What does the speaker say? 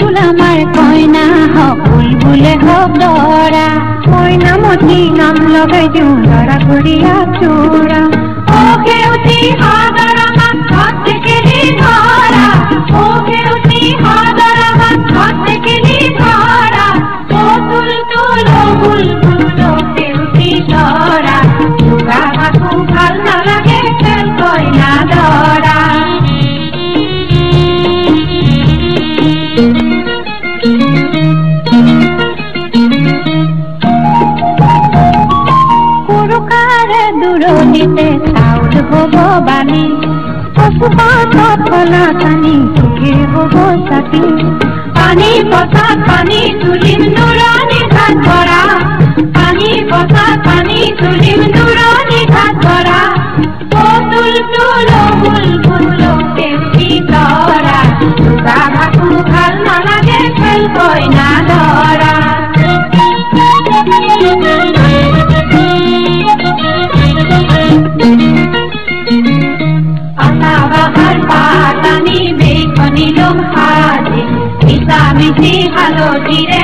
বুলবুল আমাৰ কইনা হওক বুলবুলে হওক দৰা কইনা মতি নাম লগাই দিওঁ দৰা ঘূৰিয়া চোৰা साउथ हो बानी पशुपात फलासनी diré